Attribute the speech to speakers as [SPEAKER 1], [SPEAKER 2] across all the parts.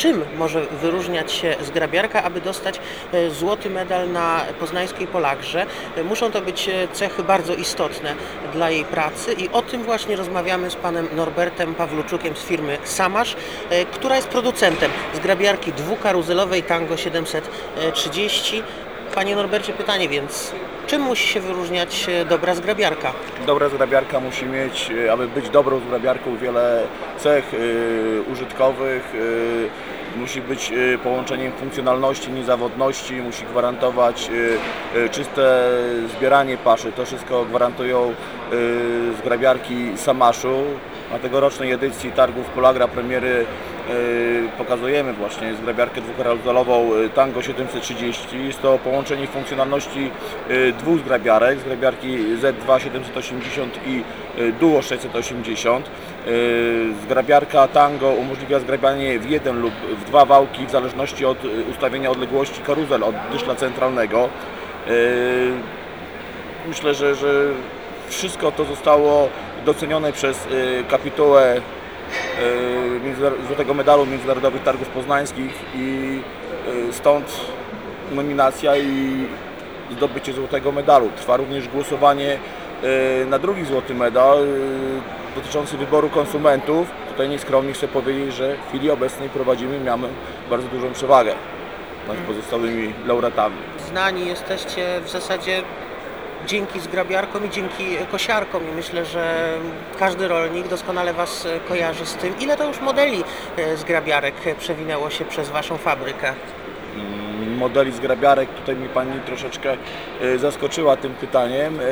[SPEAKER 1] czym może wyróżniać się zgrabiarka, aby dostać e, złoty medal na poznańskiej Polagrze? E, Muszą to być e, cechy bardzo istotne dla jej pracy i o tym właśnie rozmawiamy z panem Norbertem Pawluczukiem z firmy Samasz, która jest producentem zgrabiarki dwukaruzelowej Tango 730. Panie Norbercie, pytanie więc, czym musi się wyróżniać e, dobra zgrabiarka?
[SPEAKER 2] Dobra zgrabiarka musi mieć, y, aby być dobrą zgrabiarką, wiele cech y, użytkowych. Musi być połączeniem funkcjonalności, niezawodności, musi gwarantować czyste zbieranie paszy. To wszystko gwarantują zgrabiarki Samaszu. Na tegorocznej edycji targów Polagra premiery y, pokazujemy właśnie zgrabiarkę dwukaruzalową y, Tango 730. Jest to połączenie funkcjonalności y, dwóch zgrabiarek, zgrabiarki Z2 780 i Duo 680. Y, Zgrabiarka Tango umożliwia zgrabianie w jeden lub w dwa wałki w zależności od ustawienia odległości karuzel od dyszla centralnego. Myślę, że, że wszystko to zostało docenione przez y, kapitułę y, Złotego Medalu Międzynarodowych Targów Poznańskich i y, stąd nominacja i zdobycie Złotego Medalu. Trwa również głosowanie na drugi Złoty Medal dotyczący wyboru konsumentów. Tutaj nieskromnie chcę powiedzieć, że w chwili obecnej prowadzimy, mamy bardzo dużą przewagę nad pozostałymi laureatami.
[SPEAKER 1] Znani jesteście w zasadzie dzięki zgrabiarkom i dzięki kosiarkom i myślę, że każdy rolnik doskonale Was kojarzy z tym. Ile to już modeli e, zgrabiarek przewinęło się przez Waszą fabrykę?
[SPEAKER 2] Mm, modeli zgrabiarek. Tutaj mi Pani troszeczkę e, zaskoczyła tym pytaniem. E,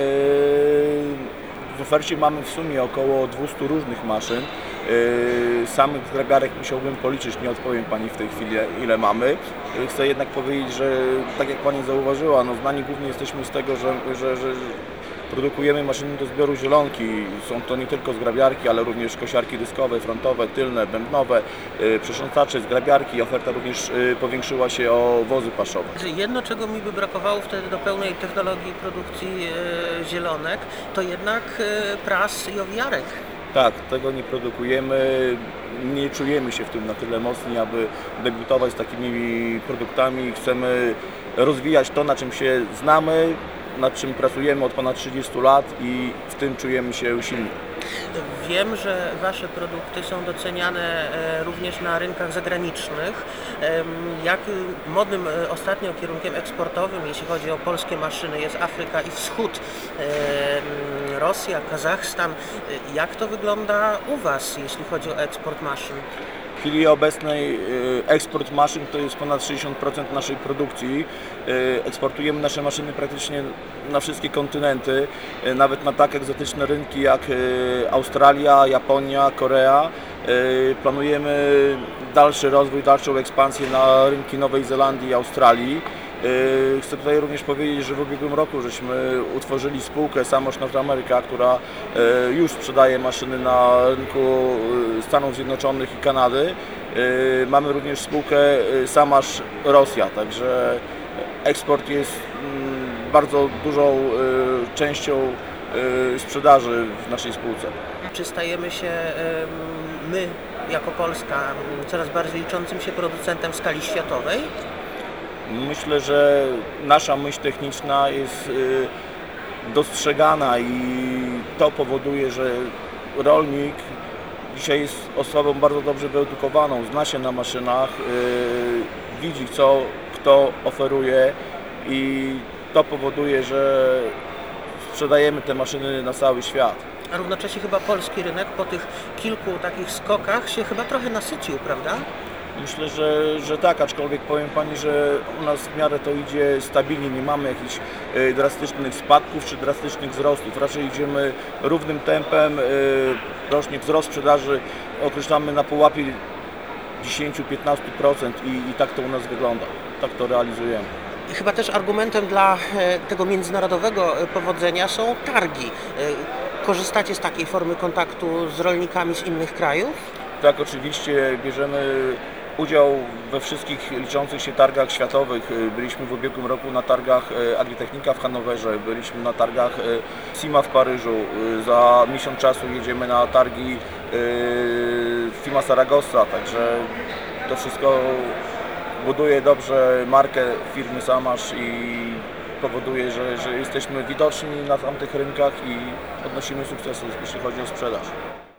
[SPEAKER 2] W ofercie mamy w sumie około 200 różnych maszyn. E, Samych zgrabiarek musiałbym policzyć, nie odpowiem Pani w tej chwili ile mamy. E, Chcę jednak powiedzieć, że tak jak Pani zauważyła, no znani głównie jesteśmy z tego, że, że, że Produkujemy maszyny do zbioru zielonki. Są to nie tylko zgrabiarki, ale również kosiarki dyskowe, frontowe, tylne, bębnowe, yy, przeszątacze, zgrabiarki. Oferta również yy, powiększyła się o wozy paszowe.
[SPEAKER 1] Jedno, czego mi by brakowało wtedy do pełnej technologii produkcji zielonek, to jednak pras i owijarek.
[SPEAKER 2] Tak, tego nie produkujemy. Nie czujemy się w tym na tyle mocni, aby debiutować z takimi produktami. Chcemy rozwijać to, na czym się znamy, nad czym pracujemy od ponad 30 lat i w tym czujemy się silni.
[SPEAKER 1] Wiem, że Wasze produkty są doceniane e, również na rynkach zagranicznych. Jak modnym e, ostatnio kierunkiem eksportowym, jeśli chodzi o polskie maszyny, jest Afryka i Wschód, Rosja, Kazachstan. E, Jak to wygląda u Was, jeśli chodzi o eksport maszyn?
[SPEAKER 2] W chwili obecnej y, eksport maszyn to jest ponad 60% naszej produkcji. Y, Eksportujemy nasze maszyny praktycznie na wszystkie kontynenty, y, nawet na tak egzotyczne rynki jak Australia, Japonia, Korea. Planujemy dalszy rozwój, dalszą ekspansję na rynki Nowej Zelandii i Australii. Y, Chcę tutaj również powiedzieć, że w ubiegłym roku żeśmy utworzyli spółkę Samosz North America, która y, już sprzedaje maszyny na rynku y, Stanów Zjednoczonych i Kanady. Mamy również spółkę Samasz Rosja, także eksport jest mm, bardzo dużą częścią sprzedaży w naszej spółce.
[SPEAKER 1] Czy stajemy się my, jako Polska, m, coraz bardziej liczącym się producentem w skali światowej?
[SPEAKER 2] Myślę, że nasza myśl techniczna jest y, dostrzegana i to powoduje, że rolnik dzisiaj jest osobą bardzo dobrze wyedukowaną, zna się na maszynach, y, widzi co kto oferuje i to powoduje, że sprzedajemy te maszyny na cały świat.
[SPEAKER 1] A równocześnie chyba polski rynek po tych kilku takich skokach się chyba trochę nasycił, prawda?
[SPEAKER 2] Myślę, że, że tak, aczkolwiek powiem Pani, że u nas w miarę to idzie stabilnie, nie mamy jakichś e, drastycznych spadków czy drastycznych wzrostów. Raczej idziemy równym tempem, e, rośnie wzrost sprzedaży, określamy na pułapie 10-15% i, i tak to u nas wygląda, tak to realizujemy.
[SPEAKER 1] Chyba też argumentem dla e, tego międzynarodowego powodzenia są targi. E, Korzystacie z takiej formy kontaktu z rolnikami z innych krajów?
[SPEAKER 2] Tak, oczywiście bierzemy udział we wszystkich liczących się targach światowych. Y, Byliśmy w ubiegłym roku na targach y, Agritechnika w Hanowerze, byliśmy na targach y, SIMA w Paryżu. Za miesiąc czasu jedziemy na targi FIMA Saragossa, także to wszystko buduje dobrze markę firmy Samasz i powoduje, że, że jesteśmy widoczni na tamtych rynkach i odnosimy sukcesy, jeśli chodzi o sprzedaż.